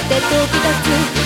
って飛び出す